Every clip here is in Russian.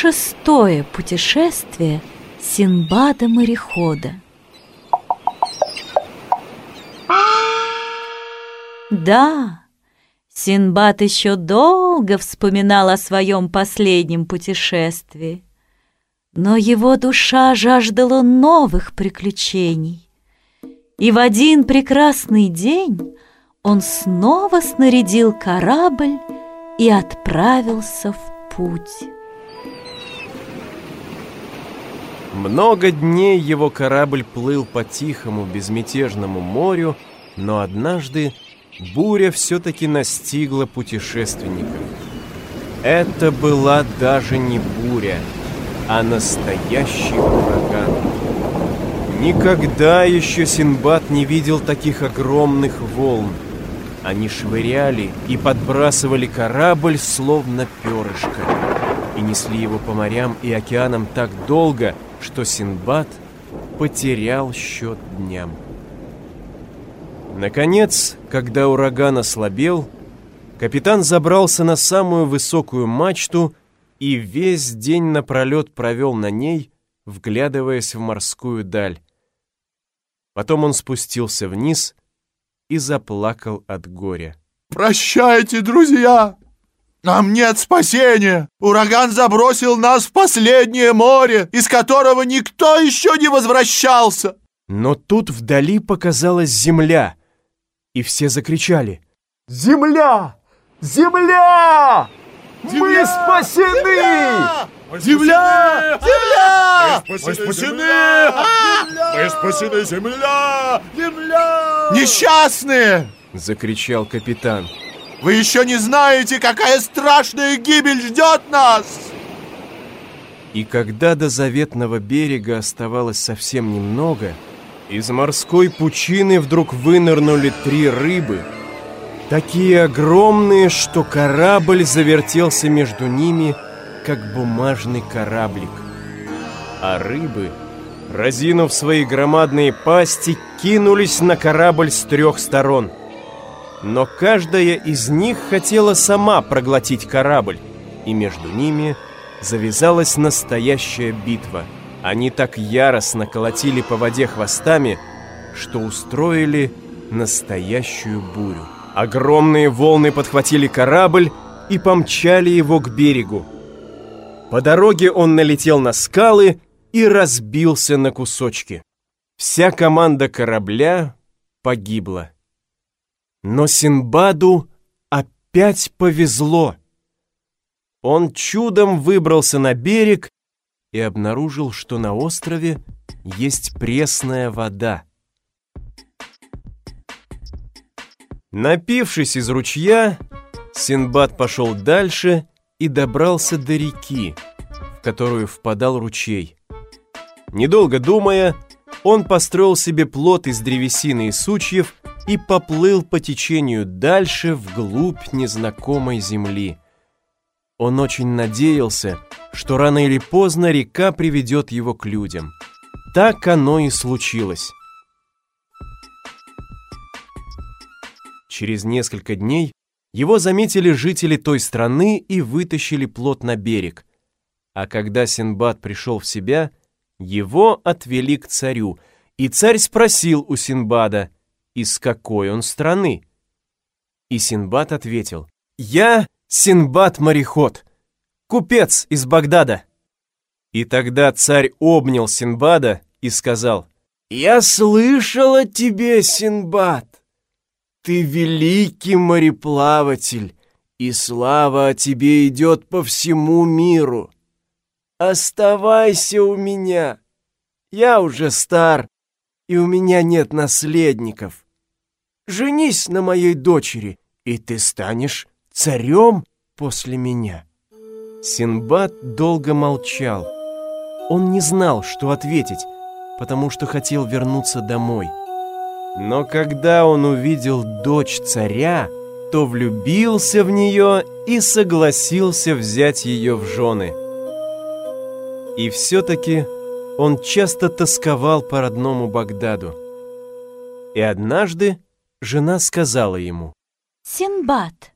шестое путешествие Синбада-морехода. Да, Синбад еще долго вспоминал о своем последнем путешествии, но его душа жаждала новых приключений. И в один прекрасный день он снова снарядил корабль и отправился в путь. Много дней его корабль плыл по тихому, безмятежному морю, но однажды буря все-таки настигла путешественников. Это была даже не буря, а настоящий ураган. Никогда еще Синбад не видел таких огромных волн. Они швыряли и подбрасывали корабль, словно перышко, и несли его по морям и океанам так долго, что Синбад потерял счет дням. Наконец, когда ураган ослабел, капитан забрался на самую высокую мачту и весь день напролет провел на ней, вглядываясь в морскую даль. Потом он спустился вниз и заплакал от горя. «Прощайте, друзья! Нам нет спасения! Ураган забросил нас в последнее море, из которого никто еще не возвращался!» Но тут вдали показалась земля, и все закричали. «Земля! Земля! Мы спасены! Земля! Земля! Мы спасены! Мы спасены, земля! Земля! Несчастные! Закричал капитан. Вы еще не знаете, какая страшная гибель ждет нас! И когда до заветного берега оставалось совсем немного, из морской пучины вдруг вынырнули три рыбы, такие огромные, что корабль завертелся между ними, как бумажный кораблик. А рыбы, разинув свои громадные пасти, кинулись на корабль с трех сторон. Но каждая из них хотела сама проглотить корабль, и между ними завязалась настоящая битва – они так яростно колотили по воде хвостами, что устроили настоящую бурю. Огромные волны подхватили корабль и помчали его к берегу. По дороге он налетел на скалы и разбился на кусочки. Вся команда корабля погибла. Но Синбаду опять повезло. Он чудом выбрался на берег и обнаружил, что на острове есть пресная вода. Напившись из ручья, Синбад пошел дальше и добрался до реки, в которую впадал ручей. Недолго думая, он построил себе плот из древесины и сучьев и поплыл по течению дальше вглубь незнакомой земли. Он очень надеялся, что рано или поздно река приведет его к людям. Так оно и случилось. Через несколько дней его заметили жители той страны и вытащили плот на берег. А когда Синбад пришел в себя, его отвели к царю, и царь спросил у Синбада, из какой он страны. И Синбад ответил, «Я Синбад-мореход, купец из Багдада». И тогда царь обнял Синбада и сказал, «Я слышал о тебе, Синбад. Ты великий мореплаватель, и слава о тебе идет по всему миру. Оставайся у меня. Я уже стар, и у меня нет наследников. Женись на моей дочери, и ты станешь царем после меня». Синбад долго молчал. Он не знал, что ответить, потому что хотел вернуться домой. Но когда он увидел дочь царя, то влюбился в нее и согласился взять ее в жены. И все-таки он часто тосковал по родному Багдаду. И однажды жена сказала ему, «Синбад,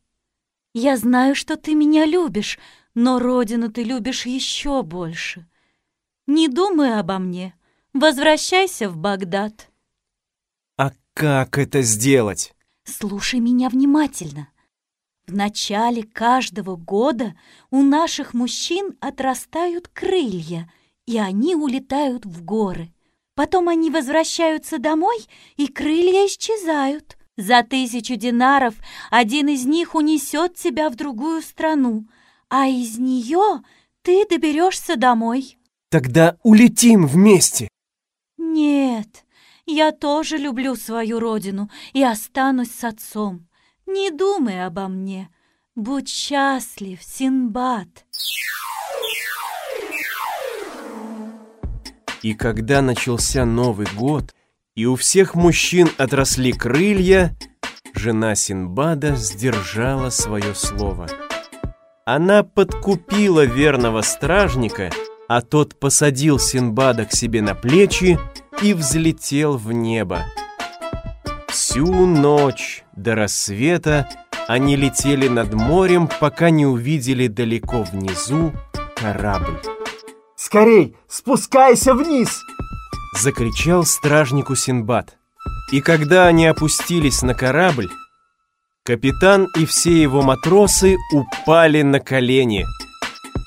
Я знаю, что ты меня любишь, но родину ты любишь еще больше. Не думай обо мне. Возвращайся в Багдад. А как это сделать? Слушай меня внимательно. В начале каждого года у наших мужчин отрастают крылья, и они улетают в горы. Потом они возвращаются домой, и крылья исчезают. За тысячу динаров один из них унесет тебя в другую страну, а из нее ты доберешься домой. Тогда улетим вместе. Нет, я тоже люблю свою родину и останусь с отцом. Не думай обо мне. Будь счастлив, Синбад. И когда начался Новый год, и у всех мужчин отросли крылья, жена Синбада сдержала свое слово. Она подкупила верного стражника, а тот посадил Синбада к себе на плечи и взлетел в небо. Всю ночь до рассвета они летели над морем, пока не увидели далеко внизу корабль. Скорей, спускайся вниз! Закричал стражнику Синбад. И когда они опустились на корабль, капитан и все его матросы упали на колени.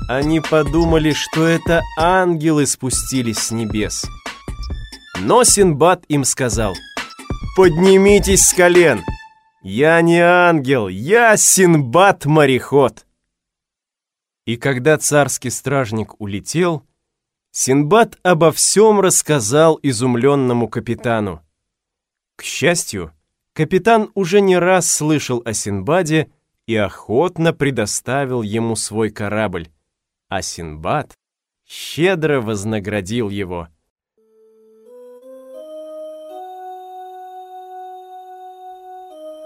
Они подумали, что это ангелы спустились с небес. Но Синбад им сказал, «Поднимитесь с колен! Я не ангел, я Синбад-мореход!» И когда царский стражник улетел, Синбад обо всем рассказал изумленному капитану. К счастью, капитан уже не раз слышал о Синбаде и охотно предоставил ему свой корабль, а Синбад щедро вознаградил его.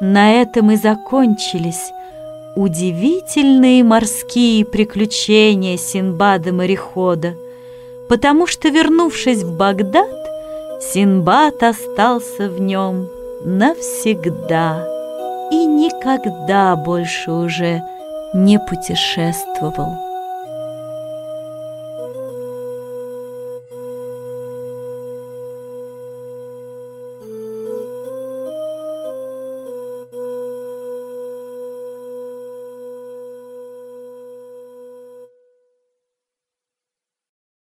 На этом и закончились удивительные морские приключения Синбада-морехода, потому что, вернувшись в Багдад, Синбад остался в нем навсегда и никогда больше уже не путешествовал.